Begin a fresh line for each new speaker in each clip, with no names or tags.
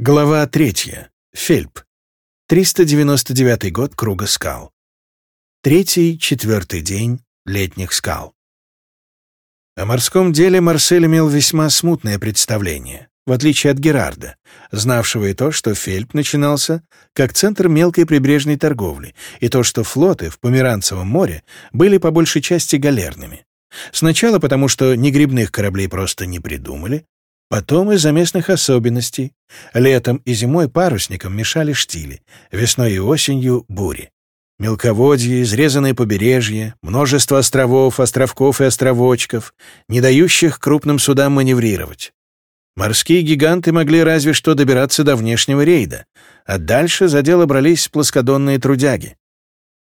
Глава третья. Фельп. 399 год Круга скал. Третий, четвертый день летних скал. О морском деле Марсель имел весьма смутное представление, в отличие от Герарда, знавшего и то, что Фельп начинался как центр мелкой прибрежной торговли, и то, что флоты в Померанцевом море были по большей части галерными. Сначала потому, что негрибных кораблей просто не придумали, Потом из-за местных особенностей. Летом и зимой парусникам мешали штили, весной и осенью — бури. Мелководье, изрезанное побережье, множество островов, островков и островочков, не дающих крупным судам маневрировать. Морские гиганты могли разве что добираться до внешнего рейда, а дальше за дело брались плоскодонные трудяги.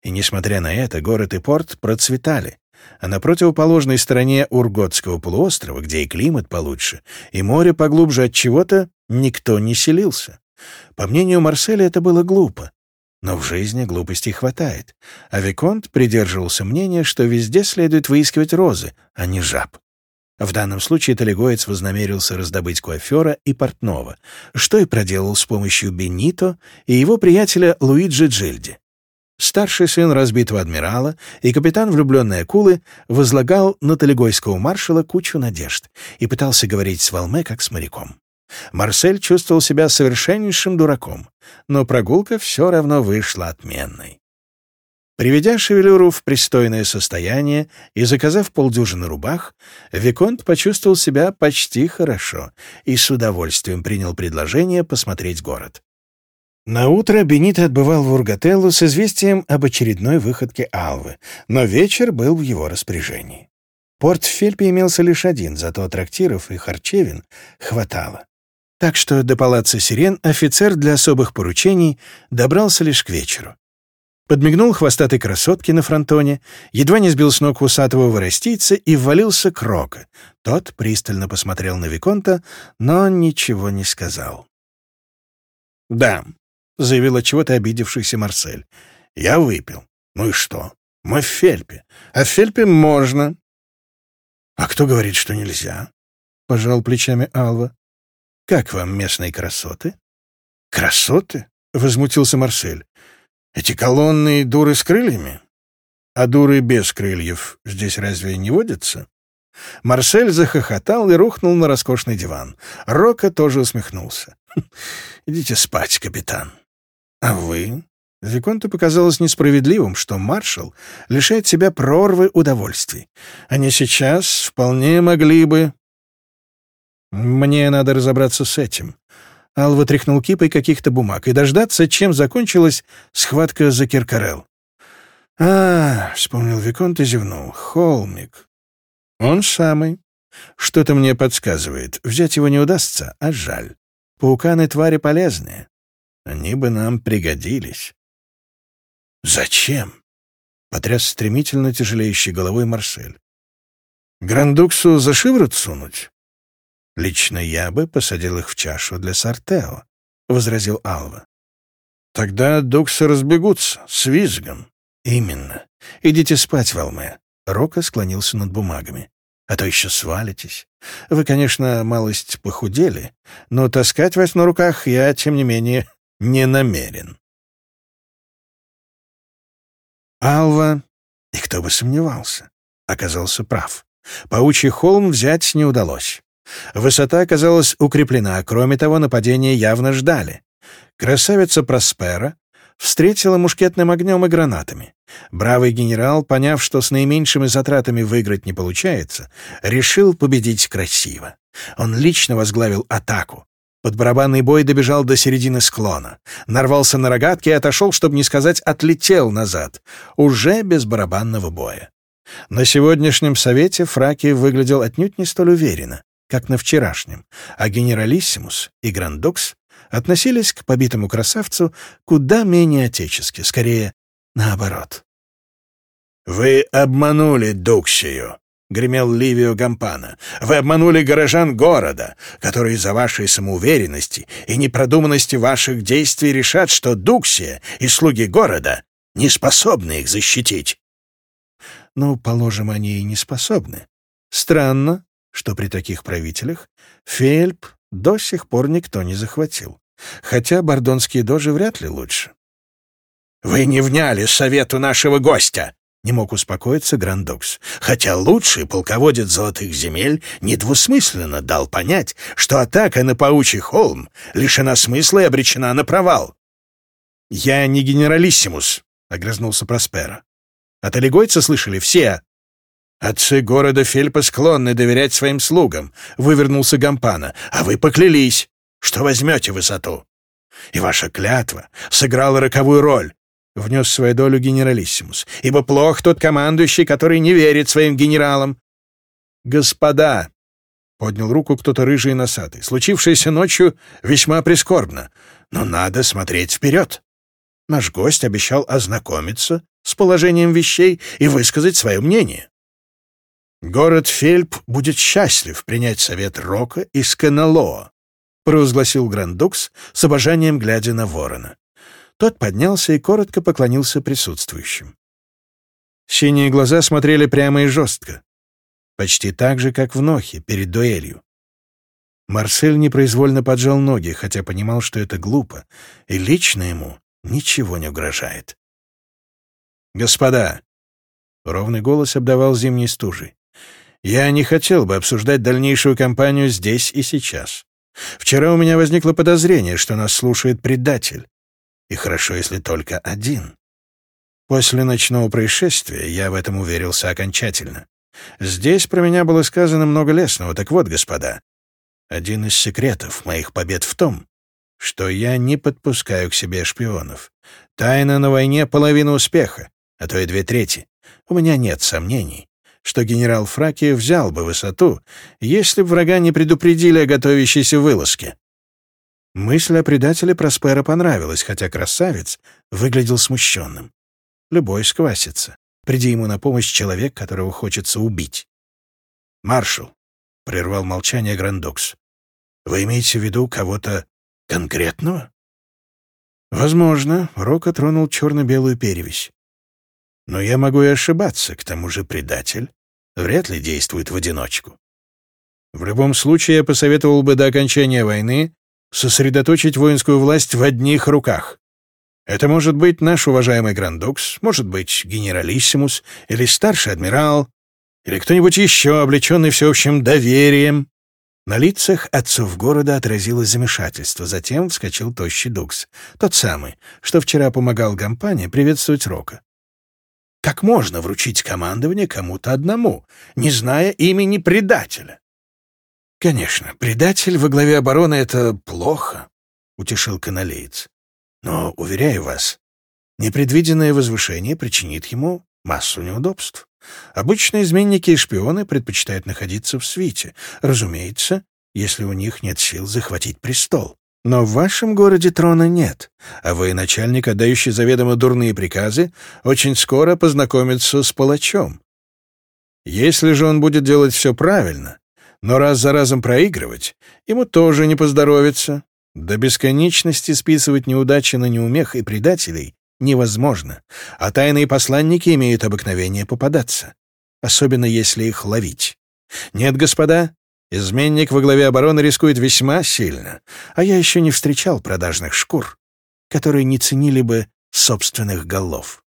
И несмотря на это, город и порт процветали а на противоположной стороне Урготского полуострова, где и климат получше, и море поглубже от чего-то, никто не селился. По мнению Марселя, это было глупо. Но в жизни глупостей хватает, а Виконт придерживался мнения, что везде следует выискивать розы, а не жаб. В данном случае Талигоец вознамерился раздобыть куафера и портного, что и проделал с помощью Бенито и его приятеля Луиджи Джильди. Старший сын разбитого адмирала и капитан влюбленной акулы возлагал на талигойского маршала кучу надежд и пытался говорить с Валме как с моряком. Марсель чувствовал себя совершеннейшим дураком, но прогулка все равно вышла отменной. Приведя шевелюру в пристойное состояние и заказав полдюжины рубах, Виконт почувствовал себя почти хорошо и с удовольствием принял предложение посмотреть город. На утро Бенито отбывал в Ургателлу с известием об очередной выходке Алвы, но вечер был в его распоряжении. Порт в Фельпе имелся лишь один, зато трактиров и харчевин хватало. Так что до палаца Сирен офицер для особых поручений добрался лишь к вечеру. Подмигнул хвостатой красотке на фронтоне, едва не сбил с ног усатого воростийца и ввалился к Крока. Тот пристально посмотрел на Виконта, но ничего не сказал. «Да, — заявила чего-то обидевшийся Марсель. «Я выпил. Ну и что? Мы в Фельпе. А в Фельпе можно». «А кто говорит, что нельзя?» — пожал плечами Алва. «Как вам местные красоты?» «Красоты?» — возмутился Марсель. «Эти колонны и дуры с крыльями? А дуры без крыльев здесь разве не водятся?» Марсель захохотал и рухнул на роскошный диван. Рока тоже усмехнулся. «Идите спать, капитан». А вы? Виконту показалось несправедливым, что маршал лишает себя прорвы удовольствий. Они сейчас вполне могли бы... Мне надо разобраться с этим. Алва тряхнул кипой каких-то бумаг и дождаться, чем закончилась схватка за Киркарел. «А, — вспомнил Виконт и зевнул, — холмик. Он самый. Что-то мне подсказывает. Взять его не удастся, а жаль. Пауканы — твари полезные. Они бы нам пригодились. Зачем? Потряс стремительно тяжелеющей головой Марсель. Грандуксу за шиворот сунуть? Лично я бы посадил их в чашу для Сартео, возразил Алва. Тогда дуксы разбегутся, с визгом. Именно. Идите спать, Валме. Рока склонился над бумагами. А то еще свалитесь. Вы, конечно, малость похудели, но таскать вас на руках я, тем не менее, не намерен. Алва, и кто бы сомневался, оказался прав. Паучий холм взять не удалось. Высота оказалась укреплена, кроме того, нападения явно ждали. Красавица Проспера встретила мушкетным огнем и гранатами. Бравый генерал, поняв, что с наименьшими затратами выиграть не получается, решил победить красиво. Он лично возглавил атаку, под барабанный бой добежал до середины склона. Нарвался на рогатки и отошел, чтобы не сказать «отлетел назад», уже без барабанного боя. На сегодняшнем совете Фраки выглядел отнюдь не столь уверенно, как на вчерашнем, а генералиссимус и грандокс относились к побитому красавцу куда менее отечески, скорее наоборот. «Вы обманули Дуксию», — гремел Ливио Гампана. «Вы обманули горожан города, которые из-за вашей самоуверенности и непродуманности ваших действий решат, что Дуксия и слуги города не способны их защитить». «Ну, положим, они и не способны. Странно, что при таких правителях Фельп до сих пор никто не захватил. Хотя бордонские дожи вряд ли лучше».
«Вы не вняли совету нашего гостя!» Не мог успокоиться Грандокс, хотя лучший полководец Золотых земель недвусмысленно дал понять, что атака на паучий холм лишена смысла и обречена на провал.
«Я не генералиссимус», — огрызнулся Проспера. «От Олегойца слышали все». «Отцы города Фельпа склонны доверять своим слугам», — вывернулся Гампана. «А вы поклялись, что возьмете высоту. И ваша клятва сыграла роковую роль. — внес свою долю генералиссимус, — «ибо плох тот командующий, который не верит своим генералам». «Господа!» — поднял руку кто-то рыжий и носатый. «Случившееся ночью весьма прискорбно, но надо смотреть вперед. Наш гость обещал ознакомиться с положением вещей и высказать свое мнение. Город Фельп будет счастлив принять совет Рока из Каналоа», — провозгласил Грандукс с обожанием глядя на ворона. Тот поднялся и коротко поклонился присутствующим. Синие глаза смотрели прямо и жестко. Почти так же, как в Нохе, перед дуэлью. Марсель непроизвольно поджал ноги, хотя понимал, что это глупо, и лично ему ничего не угрожает. «Господа!» — ровный голос обдавал зимней стужей. «Я не хотел бы обсуждать дальнейшую кампанию здесь и сейчас. Вчера у меня возникло подозрение, что нас слушает предатель и хорошо, если только один. После ночного происшествия я в этом уверился окончательно. Здесь про меня было сказано много лесного, так вот, господа. Один из секретов моих побед в том, что я не подпускаю к себе шпионов. Тайна на войне — половина успеха, а то и две трети. У меня нет сомнений, что генерал Фраки взял бы высоту, если б врага не предупредили о готовящейся вылазке. Мысль о предателе Проспера понравилась, хотя красавец выглядел смущенным. Любой сквасится. Приди ему на помощь человек, которого хочется убить. «Маршал», — прервал молчание Грандокс, — «вы имеете в виду кого-то конкретного?» «Возможно», — Рока тронул черно-белую перевесь. «Но я могу и ошибаться, к тому же предатель вряд ли действует в одиночку. В любом случае, я посоветовал бы до окончания войны сосредоточить воинскую власть в одних руках. Это может быть наш уважаемый Грандукс, может быть генералиссимус или старший адмирал, или кто-нибудь еще, облеченный всеобщим доверием». На лицах отцов города отразилось замешательство, затем вскочил тощий Дукс, тот самый, что вчера помогал Гампане приветствовать Рока. Как можно вручить командование кому-то одному, не зная имени предателя? «Конечно, предатель во главе обороны — это плохо», — утешил каналеец. «Но, уверяю вас, непредвиденное возвышение причинит ему массу неудобств. Обычно изменники и шпионы предпочитают находиться в свите, разумеется, если у них нет сил захватить престол. Но в вашем городе трона нет, а вы начальник, отдающий заведомо дурные приказы, очень скоро познакомится с палачом. Если же он будет делать все правильно, но раз за разом проигрывать ему тоже не поздоровится. До бесконечности списывать неудачи на неумех и предателей невозможно, а тайные посланники имеют обыкновение попадаться, особенно если их ловить. Нет, господа, изменник во главе обороны рискует весьма сильно, а я еще не встречал продажных шкур, которые не ценили бы собственных голов.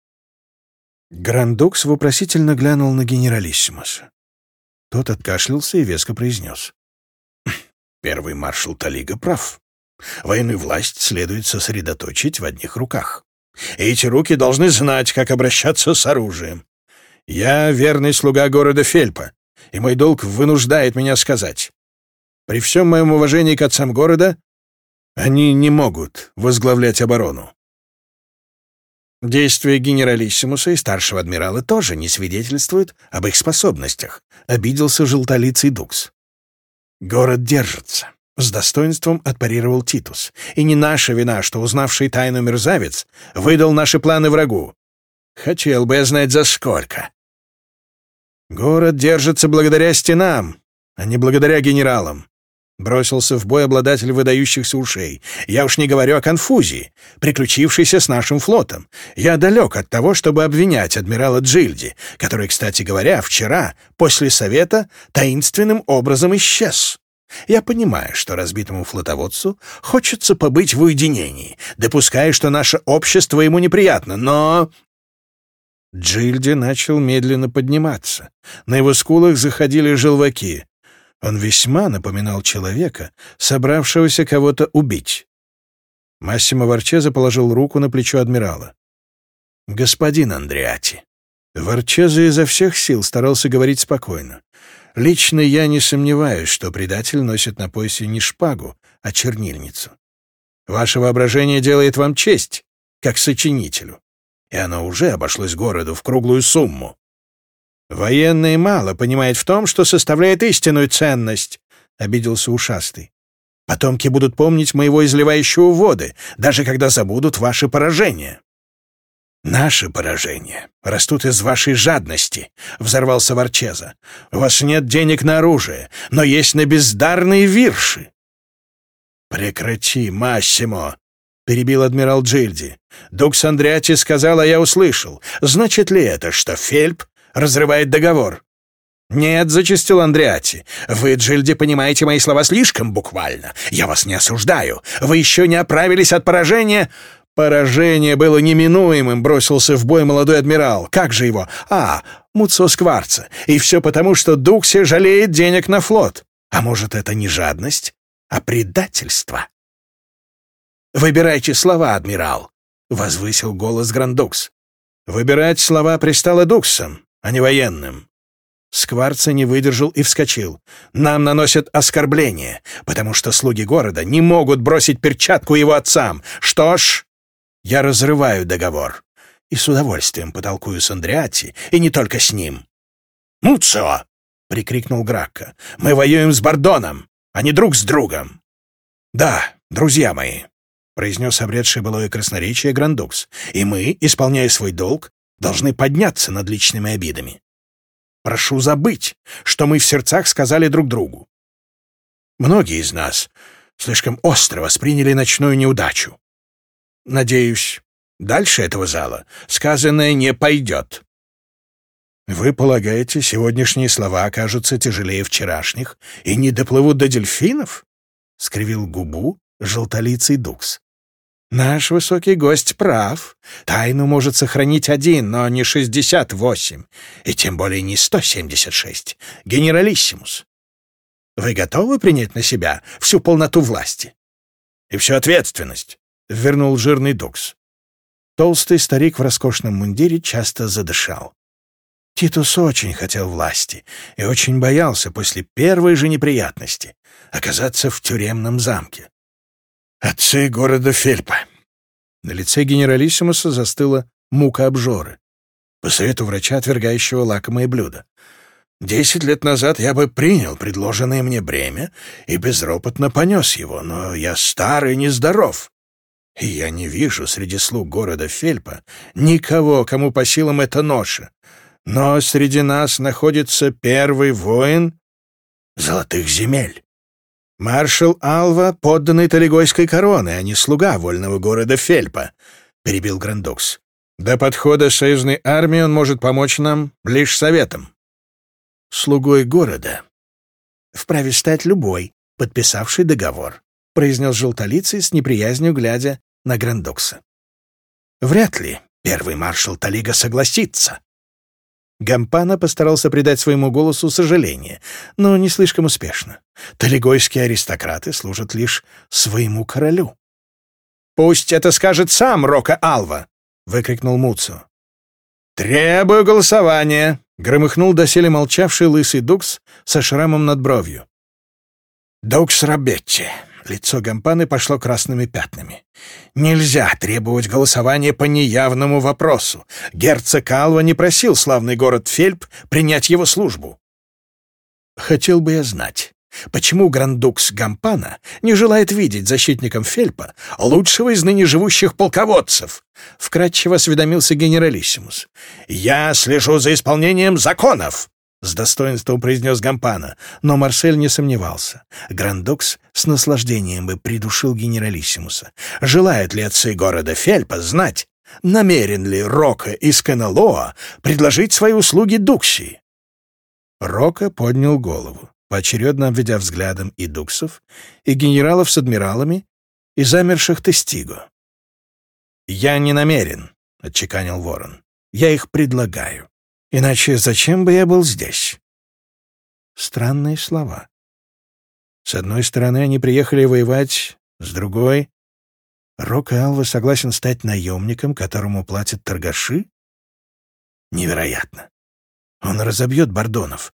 Грандукс вопросительно глянул на генералиссимуса. Тот откашлялся и веско произнес. «Хм, «Первый маршал Талига прав. Военную власть следует сосредоточить в одних руках. Эти руки должны знать, как обращаться с оружием. Я верный слуга города Фельпа, и мой долг вынуждает меня сказать. При всем моем уважении к отцам города, они не могут возглавлять оборону. Действия генералиссимуса и старшего адмирала тоже не свидетельствуют об их способностях, обиделся желтолицый Дукс. Город держится. С достоинством отпарировал Титус. И не наша вина, что узнавший тайну мерзавец выдал наши планы врагу. Хотел бы я знать, за сколько. Город держится благодаря стенам, а не благодаря генералам. Бросился в бой обладатель выдающихся ушей. Я уж не говорю о конфузии, приключившейся с нашим флотом. Я далек от того, чтобы обвинять адмирала Джильди, который, кстати говоря, вчера, после совета, таинственным образом исчез.
Я понимаю, что разбитому флотоводцу хочется побыть в уединении, допуская, что наше общество ему неприятно, но...
Джильди начал медленно подниматься. На его скулах заходили желваки. Он весьма напоминал человека, собравшегося кого-то убить. Массимо Варчеза положил руку на плечо адмирала. «Господин Андреати». Варчеза изо всех сил старался говорить спокойно. «Лично я не сомневаюсь, что предатель носит на поясе не шпагу, а чернильницу. Ваше воображение делает вам честь, как сочинителю, и оно уже обошлось городу в круглую сумму. Военные мало понимают в том, что составляет истинную ценность», — обиделся ушастый. «Потомки будут помнить моего изливающего воды, даже когда забудут ваши поражения». «Наши поражения растут из вашей жадности», — взорвался Ворчеза. «У вас нет денег на оружие, но есть на бездарные вирши». «Прекрати, Массимо!» — перебил адмирал Джильди. «Дук Сандриати сказал, а я услышал. Значит ли это, что Фельп разрывает договор». «Нет», — зачастил Андреати, — «вы, Джильди, понимаете мои слова слишком буквально. Я вас не осуждаю. Вы еще не оправились от поражения...» «Поражение было неминуемым», — бросился в бой молодой адмирал. «Как же его? А, Муцо Скварца. И все потому, что Дукси жалеет денег на флот. А может, это не жадность, а предательство?» «Выбирайте слова, адмирал», — возвысил голос Грандукс. Выбирать слова пристало Дуксом а не военным. Скварца не выдержал и вскочил. «Нам наносят оскорбление, потому что слуги города не могут бросить перчатку его отцам. Что ж, я разрываю договор и с удовольствием потолкую с Андреати, и не только с ним». «Муцио!» — прикрикнул Гракко. «Мы воюем с Бордоном, а не друг с другом!» «Да, друзья мои!» — произнес обретший былое красноречие Грандукс. «И мы, исполняя свой долг, должны подняться над личными обидами. Прошу забыть, что мы в сердцах сказали друг другу. Многие из нас слишком остро восприняли ночную неудачу. Надеюсь, дальше этого зала сказанное не пойдет. Вы полагаете, сегодняшние слова окажутся тяжелее вчерашних и не доплывут до дельфинов? — скривил губу желтолицый Дукс. Наш высокий гость прав. Тайну может сохранить один, но не 68, и тем более не 176. Генералиссимус. Вы готовы принять на себя всю полноту власти? И всю ответственность, — вернул жирный дукс. Толстый старик в роскошном мундире часто задышал. Титус очень хотел власти и очень боялся после первой же неприятности оказаться в тюремном замке отцы города Фельпа. На лице генералиссимуса застыла мука обжоры, по совету врача, отвергающего лакомые блюда. Десять лет назад я бы принял предложенное мне бремя и безропотно понес его, но я старый, и нездоров. И я не вижу среди слуг города Фельпа никого, кому по силам это ноша. Но среди нас находится первый воин золотых земель. «Маршал Алва — подданный Талигойской короны, а не слуга вольного города Фельпа», — перебил Грандокс. «До подхода союзной армии он может помочь нам лишь советом». «Слугой города». «Вправе стать любой, подписавший договор», — произнес желтолицый с неприязнью, глядя на Грандокса. «Вряд ли первый маршал Талига согласится», Гампана постарался придать своему голосу сожаление, но не слишком успешно. Талигойские аристократы служат лишь своему королю. «Пусть это скажет сам Рока Алва!» — выкрикнул Муцу. «Требую голосования!» — громыхнул доселе молчавший лысый Дукс со шрамом над бровью. «Дукс Робетти. Лицо Гампаны пошло красными пятнами. «Нельзя требовать голосования по неявному вопросу. Герцог Алва не просил славный город Фельп принять его службу». «Хотел бы я знать, почему грандукс Гампана не желает видеть защитником Фельпа лучшего из ныне живущих полководцев?» — вкратчиво осведомился генералиссимус. «Я слежу за исполнением законов!» — с достоинством произнес Гампана, но Марсель не сомневался. Грандокс с наслаждением бы придушил генералиссимуса. Желает ли отцы города Фельпа знать, намерен ли Рока из Каналоа предложить свои услуги Дукси? Рока поднял голову, поочередно обведя взглядом и Дуксов, и генералов с адмиралами, и замерших Тестиго. «Я не намерен», — отчеканил Ворон. «Я их предлагаю». Иначе зачем бы я был здесь? Странные слова. С одной стороны, они приехали воевать, с другой... Рок и Алва согласен стать наемником, которому платят торгаши? Невероятно. Он разобьет Бордонов.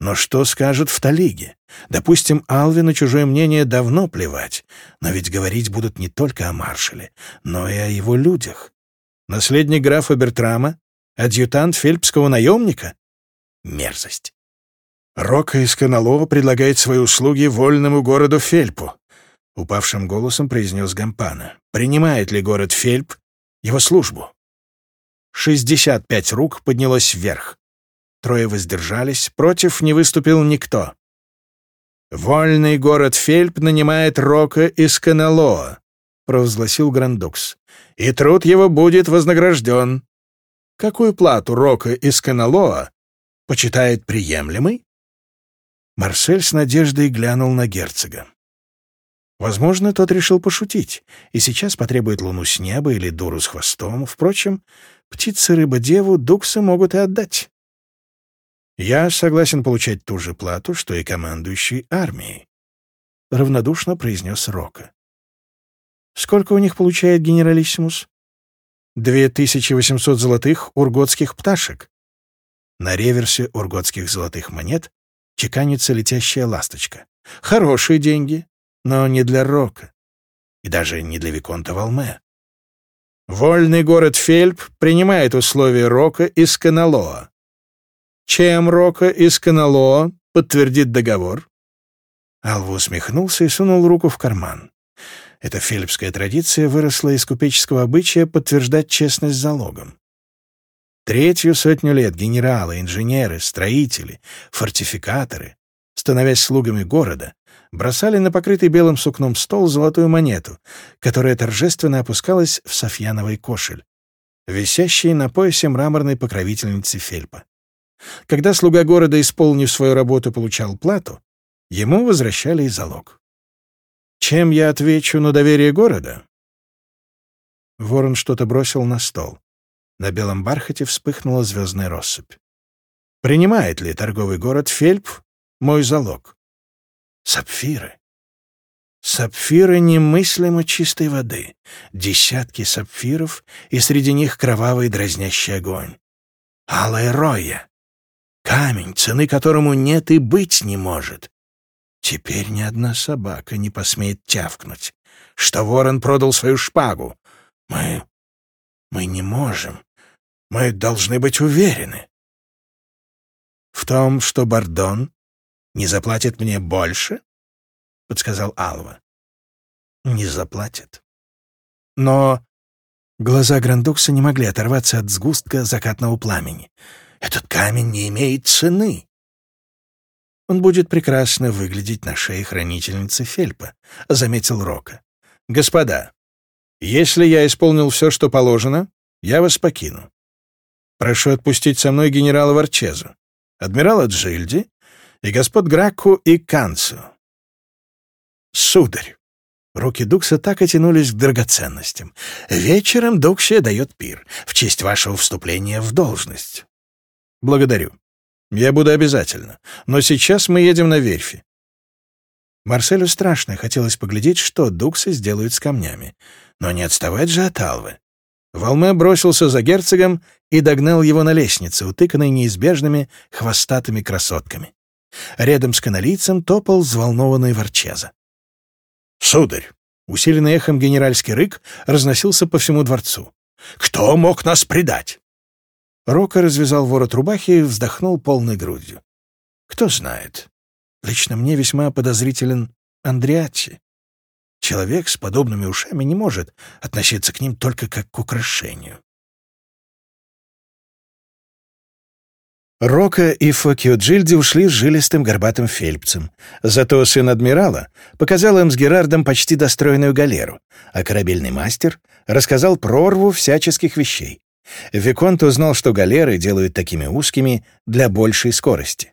Но что скажут в Талиге? Допустим, Алве на чужое мнение давно плевать, но ведь говорить будут не только о маршале, но и о его людях. Наследник графа Бертрама Адъютант фельпского наемника? Мерзость. Рока из Каналова предлагает свои услуги вольному городу Фельпу. Упавшим голосом произнес Гампана. Принимает ли город Фельп его службу? 65 рук поднялось вверх. Трое воздержались, против не выступил никто. «Вольный город Фельп нанимает Рока из Каналоа», — провозгласил Грандукс. «И труд его будет вознагражден какую плату Рока из Каналоа почитает приемлемой? Марсель с надеждой глянул на герцога. Возможно, тот решил пошутить, и сейчас потребует луну с неба или дуру с хвостом. Впрочем, птицы, рыба, деву, дуксы могут и отдать. Я согласен получать ту же плату, что и командующий армией, — равнодушно произнес Рока. Сколько у них получает генералиссимус? 2800 золотых урготских пташек. На реверсе урготских золотых монет чеканится летящая ласточка. Хорошие деньги, но не для Рока. И даже не для Виконта Валме. Вольный город Фельп принимает условия Рока из Каналоа. Чем Рока из Каналоа подтвердит договор? Алва усмехнулся и сунул руку в карман. Эта филиппская традиция выросла из купеческого обычая подтверждать честность залогом. Третью сотню лет генералы, инженеры, строители, фортификаторы, становясь слугами города, бросали на покрытый белым сукном стол золотую монету, которая торжественно опускалась в софьяновый кошель, висящий на поясе мраморной покровительницы Фельпа. Когда слуга города, исполнив свою работу, получал плату, ему возвращали и залог. Чем я отвечу на доверие города? Ворон что-то бросил на стол. На белом бархате вспыхнула звездная россыпь. Принимает ли торговый город Фельп мой залог? Сапфиры. Сапфиры немыслимо чистой воды. Десятки сапфиров, и среди них кровавый дразнящий огонь. Алая роя. Камень, цены которому нет и быть не может. Теперь ни одна собака не посмеет тявкнуть, что ворон продал свою шпагу. Мы... мы не можем. Мы должны быть уверены. В том, что Бардон не заплатит мне больше, — подсказал Алва. Не заплатит. Но глаза Грандукса не могли оторваться от сгустка закатного пламени. Этот камень не имеет цены. Он будет прекрасно выглядеть на шее хранительницы Фельпа», — заметил Рока. «Господа, если я исполнил все, что положено, я вас покину. Прошу отпустить со мной генерала Варчезу, адмирала Джильди и господ Гракку и Канцу». «Сударь!» Руки Дукса так и тянулись к драгоценностям. «Вечером Дуксия дает пир в честь вашего вступления в должность». «Благодарю», я буду обязательно. Но сейчас мы едем на верфи. Марселю страшно хотелось поглядеть, что дуксы сделают с камнями. Но не отставать же от Алвы. Волме бросился за герцогом и догнал его на лестнице, утыканной неизбежными хвостатыми красотками. Рядом с каналийцем топал взволнованный ворчеза. «Сударь!» — усиленный эхом генеральский рык разносился по всему дворцу. «Кто мог нас предать? Рока развязал ворот рубахи и вздохнул полной грудью. Кто знает. Лично мне весьма подозрителен Андриати. Человек с подобными ушами не может относиться к ним только как к украшению. Рока и Фокио Джильди ушли с жилистым горбатым фельпцем. Зато сын адмирала показал им с Герардом почти достроенную галеру, а корабельный мастер рассказал прорву всяческих вещей. Виконт узнал, что галеры делают такими узкими для большей скорости.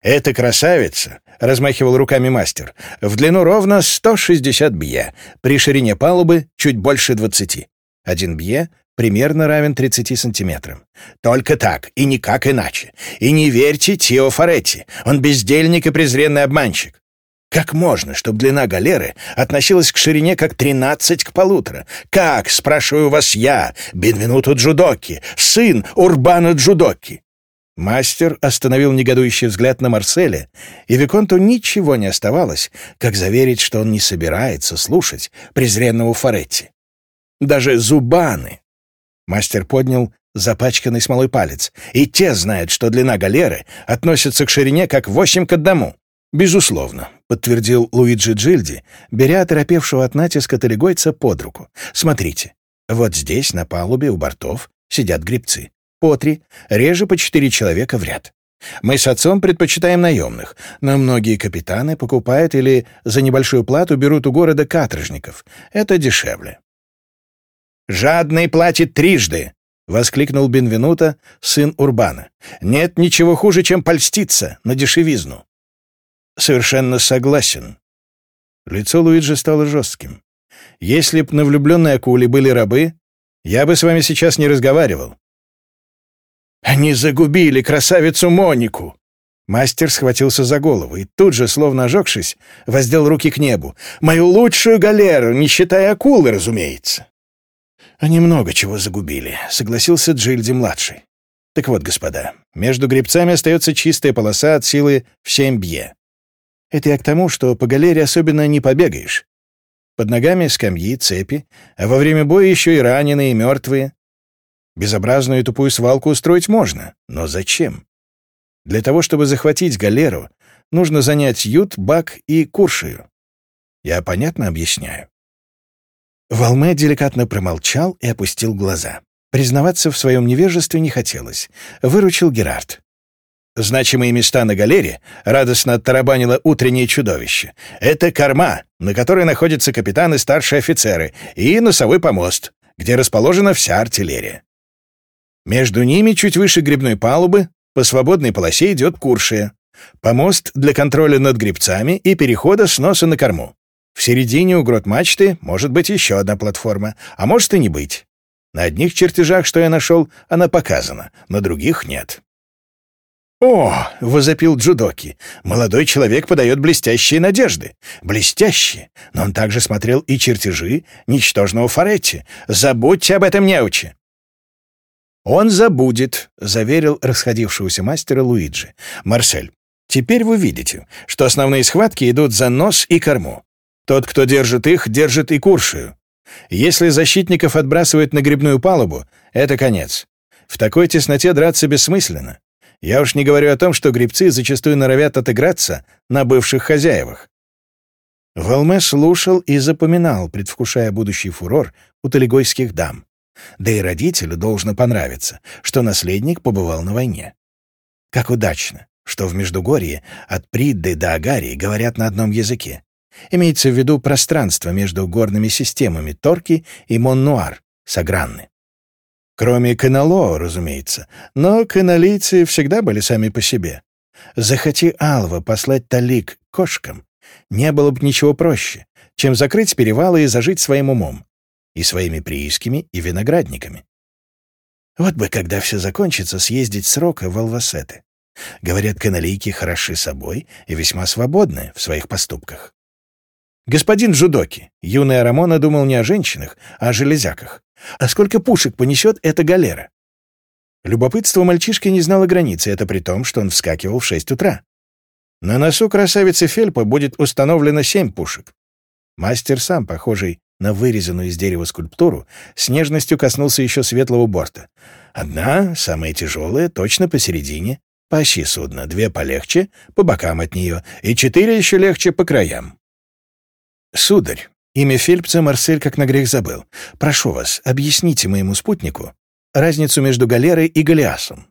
«Это красавица!» — размахивал руками мастер. «В длину ровно 160 бье, при ширине палубы чуть больше 20. Один бье примерно равен 30 сантиметрам. Только так, и никак иначе. И не верьте Тио Форетти, он бездельник и презренный обманщик. Как можно, чтобы длина галеры относилась к ширине как 13 к полутора? Как, спрашиваю вас я, Бенвенуто Джудоки, сын Урбана Джудоки? Мастер остановил негодующий взгляд на Марселе, и Виконту ничего не оставалось, как заверить, что он не собирается слушать презренного Форетти. Даже зубаны! Мастер поднял запачканный смолой палец. И те знают, что длина галеры относится к ширине как 8 к одному. Безусловно, подтвердил Луиджи Джильди, беря оторопевшего от натиска талигойца под руку. «Смотрите, вот здесь, на палубе, у бортов, сидят грибцы. По три, реже по четыре человека в ряд. Мы с отцом предпочитаем наемных, но многие капитаны покупают или за небольшую плату берут у города каторжников. Это дешевле». «Жадный платит трижды!» — воскликнул Бенвенуто, сын Урбана. «Нет ничего хуже, чем польститься на дешевизну совершенно согласен». Лицо Луиджи стало жестким. «Если б на влюбленной акуле были рабы, я бы с вами сейчас не разговаривал». «Они загубили красавицу Монику!» Мастер схватился за голову и тут же, словно ожегшись, воздел руки к небу. «Мою лучшую галеру, не считая акулы, разумеется!» «Они много чего загубили», — согласился Джильди-младший. «Так вот, господа, между гребцами остается чистая полоса от силы в семь бье. Это я к тому, что по галере особенно не побегаешь. Под ногами скамьи, цепи, а во время боя еще и раненые, и мертвые. Безобразную тупую свалку устроить можно, но зачем? Для того, чтобы захватить галеру, нужно занять ют, бак и куршию. Я понятно объясняю?» Валме деликатно промолчал и опустил глаза. Признаваться в своем невежестве не хотелось. Выручил Герард значимые места на галере, радостно оттарабанило утреннее чудовище. Это корма, на которой находятся капитаны и старшие офицеры, и носовой помост, где расположена вся артиллерия. Между ними, чуть выше грибной палубы, по свободной полосе идет куршия. Помост для контроля над грибцами и перехода с носа на корму. В середине у грот мачты может быть еще одна платформа, а может и не быть. На одних чертежах, что я нашел, она показана, на других нет. «О!» — возопил Джудоки. «Молодой человек подает блестящие надежды. Блестящие! Но он также смотрел и чертежи ничтожного Форетти. Забудьте об этом, неучи!» «Он забудет», — заверил расходившегося мастера Луиджи. «Марсель, теперь вы видите, что основные схватки идут за нос и корму. Тот, кто держит их, держит и куршию. Если защитников отбрасывают на грибную палубу, это конец. В такой тесноте драться бессмысленно. Я уж не говорю о том, что грибцы зачастую норовят отыграться на бывших хозяевах. Волме слушал и запоминал, предвкушая будущий фурор у талигойских дам. Да и родителю должно понравиться, что наследник побывал на войне. Как удачно, что в Междугорье от Придды до Агарии говорят на одном языке. Имеется в виду пространство между горными системами Торки и Моннуар, Сагранны. Кроме Канало, разумеется. Но каналийцы всегда были сами по себе. Захоти Алва послать Талик кошкам, не было бы ничего проще, чем закрыть перевалы и зажить своим умом. И своими приисками, и виноградниками. Вот бы, когда все закончится, съездить с Рока в Алвасеты. Говорят, каналийки хороши собой и весьма свободны в своих поступках. «Господин Джудоки, юный Рамона думал не о женщинах, а о железяках. А сколько пушек понесет эта галера?» Любопытство мальчишки не знало границы, это при том, что он вскакивал в шесть утра. На носу красавицы Фельпа будет установлено семь пушек. Мастер сам, похожий на вырезанную из дерева скульптуру, с нежностью коснулся еще светлого борта. Одна, самая тяжелая, точно посередине, по оси судна, две полегче, по бокам от нее, и четыре еще легче по краям. «Сударь, имя Фельпца Марсель как на грех забыл. Прошу вас, объясните моему спутнику разницу между галерой и галиасом».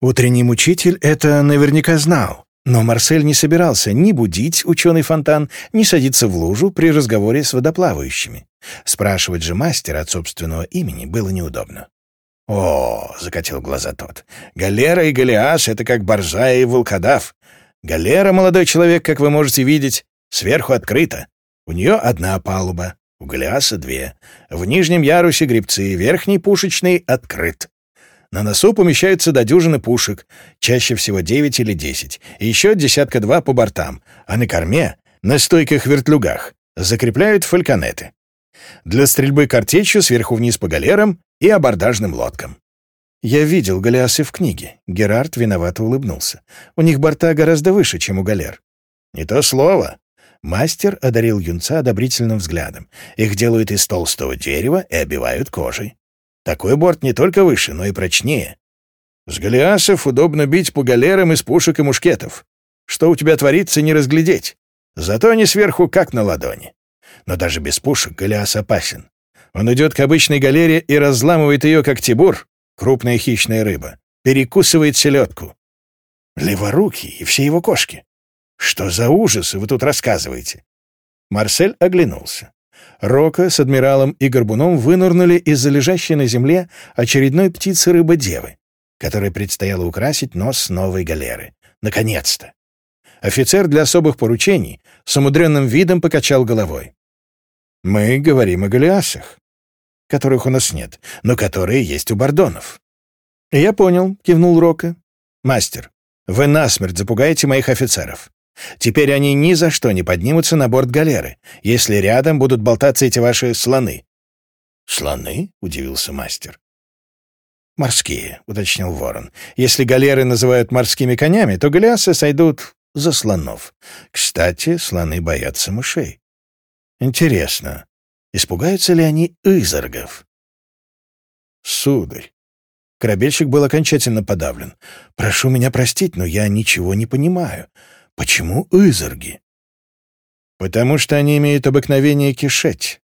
Утренний мучитель это наверняка знал, но Марсель не собирался ни будить ученый фонтан, ни садиться в лужу при разговоре с водоплавающими. Спрашивать же мастера от собственного имени было неудобно. «О!» — закатил глаза тот. «Галера и Голиас — это как борзая и волкодав. Галера, молодой человек, как вы можете видеть, сверху открыта. У нее одна палуба, у Голиаса две. В нижнем ярусе грибцы, верхний пушечный открыт. На носу помещаются до дюжины пушек, чаще всего 9 или 10, и еще десятка-два по бортам, а на корме, на стойках-вертлюгах, закрепляют фальконеты. Для стрельбы картечью сверху вниз по галерам и абордажным лодкам.
Я видел Голиасы в книге. Герард виновато улыбнулся. У них борта гораздо выше, чем у галер.
«Не то слово.
Мастер одарил юнца одобрительным взглядом. Их делают из толстого дерева и обивают кожей. Такой борт не только выше, но и прочнее.
С галеасов удобно бить по галерам из пушек и мушкетов. Что у тебя творится, не разглядеть. Зато они сверху как на ладони. Но даже без пушек галеас опасен. Он идет к обычной галере и разламывает ее, как тибур, крупная хищная рыба, перекусывает селедку. Леворукий и все его кошки. «Что за ужасы вы тут рассказываете?»
Марсель оглянулся. Рока с адмиралом и горбуном вынырнули из-за лежащей на земле очередной птицы рыбы-девы, которой предстояло украсить нос новой галеры. Наконец-то! Офицер для особых поручений с умудренным видом покачал головой. «Мы говорим о галеасах, которых у нас нет, но которые есть у бордонов». «Я понял», — кивнул Рока. «Мастер, вы насмерть запугаете моих офицеров. Теперь они ни за что не поднимутся на борт галеры, если рядом будут болтаться эти ваши слоны».
«Слоны?» — удивился мастер.
«Морские», — уточнил ворон. «Если галеры называют морскими конями, то галиасы сойдут за слонов. Кстати, слоны боятся мышей. Интересно, испугаются ли они изоргов?» «Сударь!» Корабельщик был окончательно подавлен. «Прошу меня простить, но я ничего не понимаю. Почему изорги? Потому что они имеют обыкновение кишеть.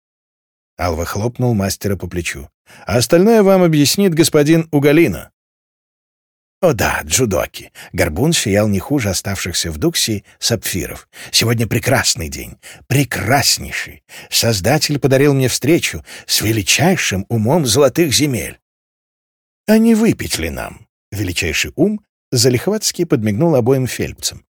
Алва хлопнул мастера по плечу. А остальное вам объяснит господин Угалина. О да, джудоки. Горбун сиял не хуже оставшихся в Дуксии сапфиров. Сегодня прекрасный день, прекраснейший. Создатель подарил мне встречу с величайшим умом золотых земель. А не выпить ли нам? Величайший ум залихватски подмигнул обоим фельдцам.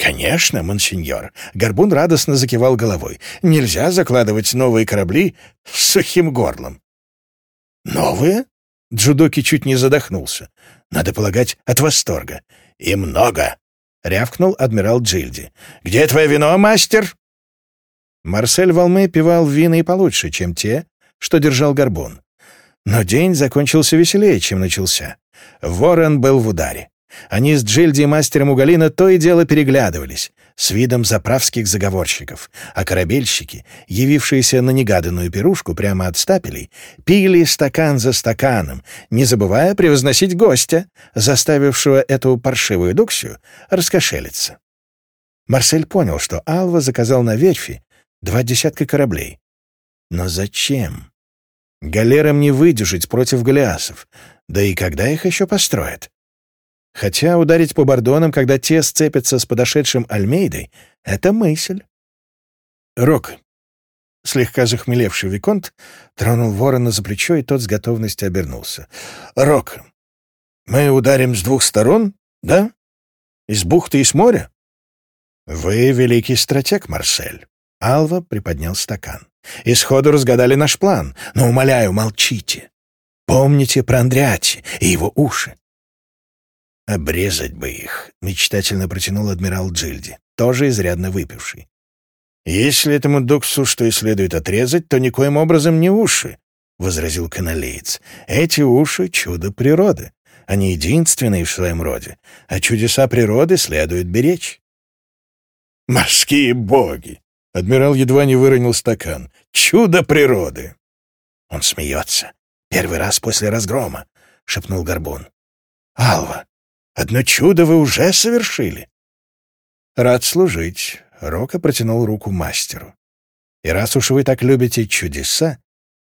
«Конечно, монсеньор!» Горбун радостно закивал головой. «Нельзя закладывать новые корабли с сухим горлом!» «Новые?» Джудоки чуть не задохнулся. «Надо полагать, от восторга!» «И много!» — рявкнул адмирал Джильди. «Где твое вино, мастер?» Марсель Валме пивал вина и получше, чем те, что держал горбун. Но день закончился веселее, чем начался. Ворон был в ударе. Они с Джильди и мастером Уголина то и дело переглядывались, с видом заправских заговорщиков, а корабельщики, явившиеся на негаданную пирушку прямо от стапелей, пили стакан за стаканом, не забывая превозносить гостя, заставившего эту паршивую дуксию раскошелиться. Марсель понял, что Алва заказал на верфи два десятка кораблей. Но зачем? Галерам не выдержать против голиасов, да и когда их еще построят? Хотя ударить по бордонам, когда те сцепятся с подошедшим Альмейдой, — это мысль. Рок, слегка захмелевший Виконт, тронул ворона за плечо, и тот с готовностью обернулся. Рок, мы ударим с двух сторон, да? Из бухты и с моря? Вы великий стратег, Марсель. Алва приподнял стакан. И сходу разгадали наш план, но, умоляю, молчите. Помните про Андриати и его уши. «Обрезать бы их», — мечтательно протянул адмирал Джильди, тоже изрядно выпивший. «Если этому доксу что и следует отрезать, то никоим образом не уши», — возразил каналеец. «Эти уши — чудо природы. Они единственные в своем роде, а чудеса природы следует беречь». «Морские боги!» — адмирал едва не выронил стакан. «Чудо природы!» Он смеется. «Первый раз после разгрома», — шепнул Горбун. «Алва, Одно чудо вы уже совершили!» «Рад служить», — Рока протянул руку мастеру. «И раз уж вы так любите чудеса,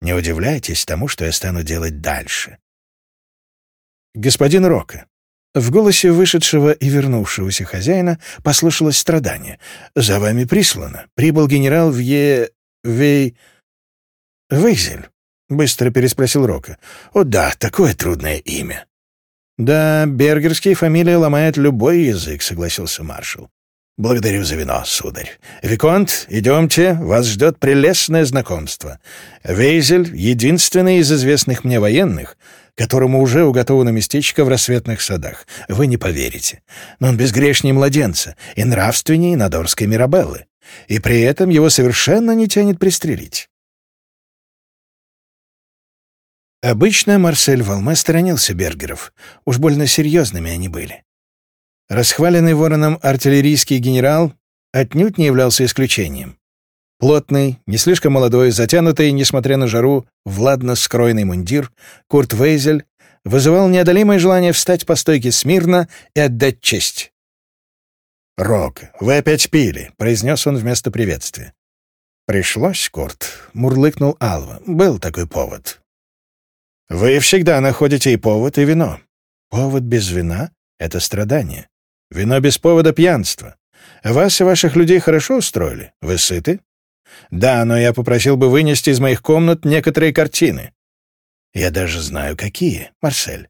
не удивляйтесь тому, что я стану делать дальше». «Господин Рока», в голосе вышедшего и вернувшегося хозяина послышалось страдание. «За вами прислано. Прибыл генерал Вье... Вей... Вейзель?» — быстро переспросил Рока.
«О да, такое трудное имя».
«Да, бергерские фамилии ломают любой язык», — согласился маршал.
«Благодарю за вино, сударь. Виконт, идемте, вас ждет прелестное знакомство. Вейзель — единственный из известных мне военных, которому уже уготовано местечко в рассветных садах. Вы не поверите. Но он безгрешнее младенца и нравственнее Надорской Мирабеллы. И при этом его совершенно не тянет пристрелить.
Обычно Марсель Валме сторонился бергеров. Уж больно серьезными они были. Расхваленный вороном артиллерийский генерал отнюдь не являлся исключением. Плотный, не слишком молодой, затянутый, несмотря на жару, владно скройный мундир, Курт Вейзель вызывал неодолимое желание встать по стойке смирно и отдать честь.
«Рок, вы опять пили», — произнес он вместо приветствия.
«Пришлось, Курт», — мурлыкнул Алва. «Был такой повод».
Вы всегда находите и повод, и вино.
Повод без вина — это страдание. Вино без повода — пьянство. Вас и ваших людей хорошо устроили. Вы сыты?
Да, но я попросил бы вынести из моих комнат некоторые картины.
Я даже знаю, какие, Марсель.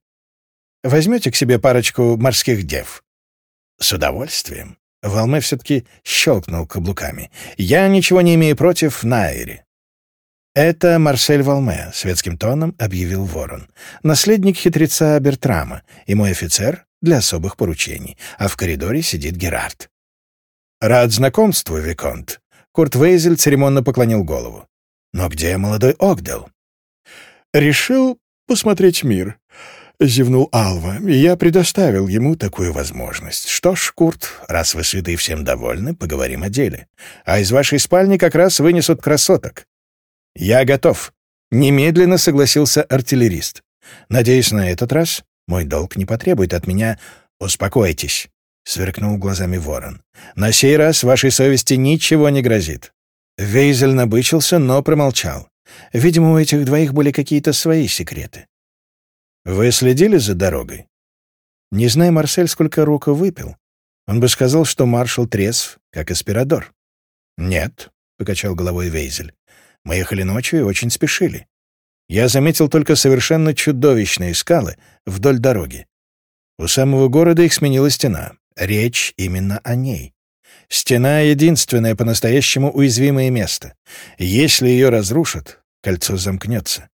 Возьмете к себе парочку морских дев?
С удовольствием.
Волме все-таки щелкнул каблуками. Я ничего не имею против Найри. «Это Марсель Волме», — светским тоном объявил Ворон. «Наследник хитреца Бертрама и мой офицер для особых поручений, а в коридоре сидит Герард».
«Рад знакомству, Виконт», —
Курт Вейзель церемонно поклонил голову.
«Но где молодой Огдел?»
«Решил посмотреть мир», — зевнул Алва, и я предоставил ему такую возможность. «Что ж, Курт, раз вы сыты и всем довольны, поговорим о деле. А из вашей спальни как раз вынесут красоток. «Я готов», — немедленно согласился артиллерист. «Надеюсь, на этот раз мой долг не потребует от меня «Успокойтесь», — сверкнул глазами ворон. «На сей раз вашей совести ничего не грозит». Вейзель набычился, но промолчал. Видимо, у этих двоих были какие-то свои секреты. «Вы следили за дорогой?» Не знаю, Марсель, сколько рука выпил, он бы сказал, что маршал трезв, как эспирадор. «Нет», — покачал головой Вейзель. Мы ехали ночью и очень спешили. Я заметил только совершенно чудовищные скалы вдоль дороги. У самого города их сменила стена. Речь именно о ней. Стена — единственное по-настоящему уязвимое место. Если ее разрушат, кольцо замкнется.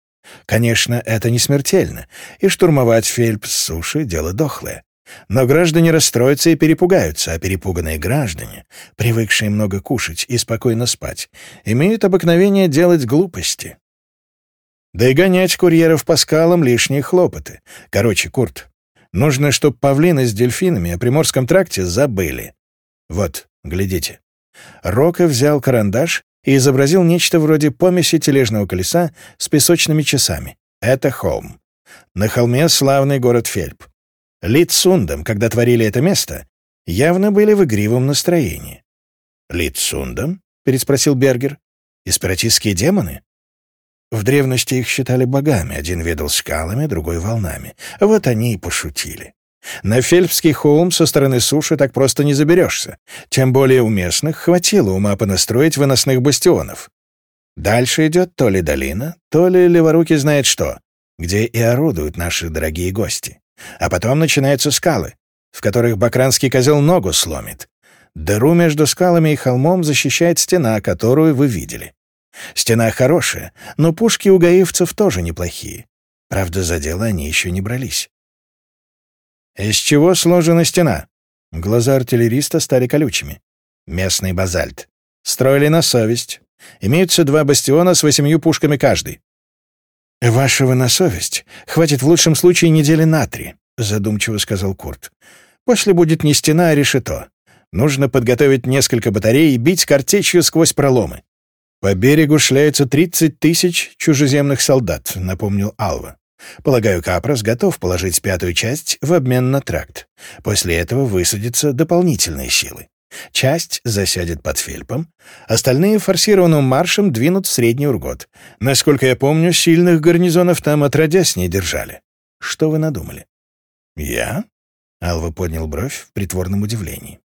Конечно, это не смертельно, и штурмовать Фельпс с суши — дело дохлое. Но граждане расстроятся и перепугаются, а перепуганные граждане, привыкшие много кушать и спокойно спать, имеют обыкновение делать глупости. Да и гонять курьеров по скалам — лишние хлопоты. Короче, Курт, нужно, чтобы павлины с дельфинами о Приморском тракте забыли. Вот, глядите. Рока взял карандаш и изобразил нечто вроде помеси тележного колеса с песочными часами. Это холм. На холме славный город Фельп. Лицундом, когда творили это место, явно были в игривом настроении. «Лицундом?» — переспросил Бергер. «Испиратистские демоны?» В древности их считали богами, один ведал скалами, другой — волнами. Вот они и пошутили. На Фельпский холм со стороны суши так просто не заберешься. Тем более у местных хватило ума понастроить выносных бастионов. Дальше идет то ли долина, то ли леворуки знает что, где и орудуют наши дорогие гости. А потом начинаются скалы, в которых бакранский козел ногу сломит. Дыру между скалами и холмом защищает стена, которую вы видели. Стена хорошая, но пушки у гаевцев тоже неплохие. Правда, за дело они еще не брались. Из чего сложена стена? Глаза артиллериста стали колючими. Местный базальт. Строили на совесть. Имеются два бастиона с восемью пушками каждый. «Вашего на совесть хватит в лучшем случае недели на три», — задумчиво сказал Курт. «После будет не стена, а решето. Нужно подготовить несколько батарей и бить картечью сквозь проломы». «По берегу шляется 30 тысяч чужеземных солдат», — напомнил Алва. «Полагаю, Капрас готов положить пятую часть в обмен на тракт. После этого высадятся дополнительные силы». Часть засядет под Фельпом, остальные форсированным маршем двинут в Средний Ургот. Насколько я помню, сильных гарнизонов там отродясь не держали. Что вы надумали? Я? Алва поднял бровь в притворном удивлении.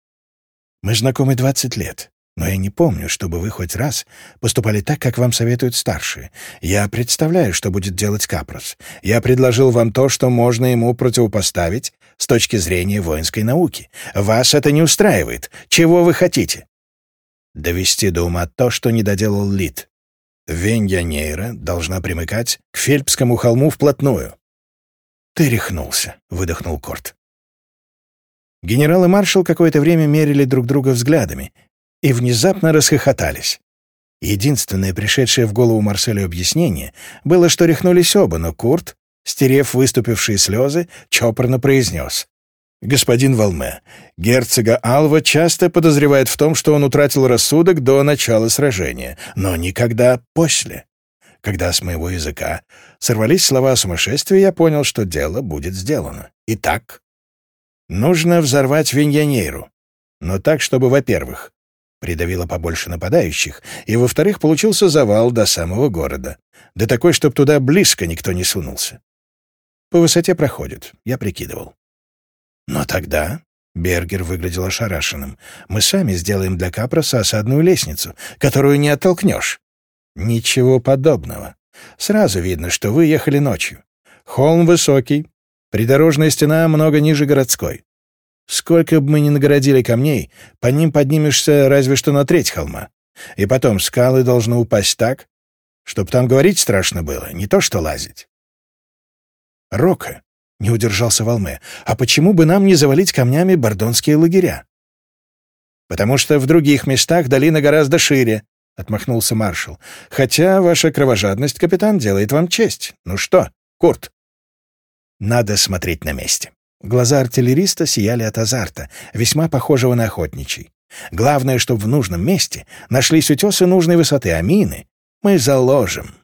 Мы знакомы 20 лет, но я не помню, чтобы вы хоть раз поступали так, как вам советуют старшие. Я представляю, что будет делать Капрос. Я предложил вам то, что можно ему противопоставить, с точки зрения воинской науки. Вас это не устраивает. Чего вы хотите? Довести до ума то, что не доделал Лид. Веньянейра должна примыкать к Фельпскому холму вплотную. «Ты рехнулся», — выдохнул Корт. Генерал и маршал какое-то время мерили друг друга взглядами и внезапно расхохотались. Единственное пришедшее в голову Марселю объяснение было, что рехнулись оба, но Курт Стерев выступившие слезы, чопорно произнес. «Господин Волме, герцога Алва часто подозревает в том, что он утратил рассудок до начала сражения, но никогда после. Когда с моего языка сорвались слова о сумасшествии, я понял, что дело будет сделано. Итак, нужно взорвать Виньянейру, но так, чтобы, во-первых, придавило побольше нападающих, и, во-вторых, получился завал до самого города, да такой, чтобы туда близко никто не сунулся. По высоте проходит, я прикидывал. Но тогда Бергер выглядел ошарашенным. «Мы сами сделаем для Капроса осадную лестницу, которую не оттолкнешь». «Ничего подобного. Сразу видно, что вы ехали ночью. Холм высокий, придорожная стена много ниже городской. Сколько бы мы ни наградили камней, по ним поднимешься разве что на треть холма. И потом скалы должны упасть так, чтобы там говорить страшно было, не то что лазить». «Рока», — не удержался Волме, — «а почему бы нам не завалить камнями бордонские лагеря?» «Потому что в других местах долина гораздо шире», — отмахнулся маршал. «Хотя ваша кровожадность, капитан, делает вам честь. Ну что, Курт?» «Надо смотреть на месте». Глаза артиллериста сияли от азарта, весьма похожего на охотничий. «Главное, чтобы в нужном месте нашлись утесы нужной высоты, а мины мы заложим».